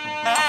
Ah!